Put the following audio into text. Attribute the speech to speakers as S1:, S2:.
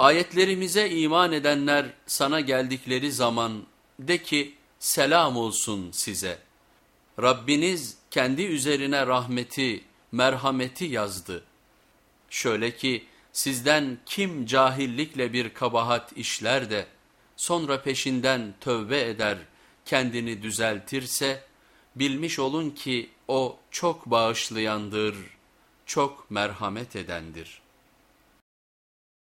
S1: Ayetlerimize iman edenler sana geldikleri zaman de ki selam olsun size. Rabbiniz kendi üzerine rahmeti, merhameti yazdı. Şöyle ki sizden kim cahillikle bir kabahat işler de sonra peşinden tövbe eder, kendini düzeltirse bilmiş olun ki o çok bağışlayandır, çok merhamet edendir.''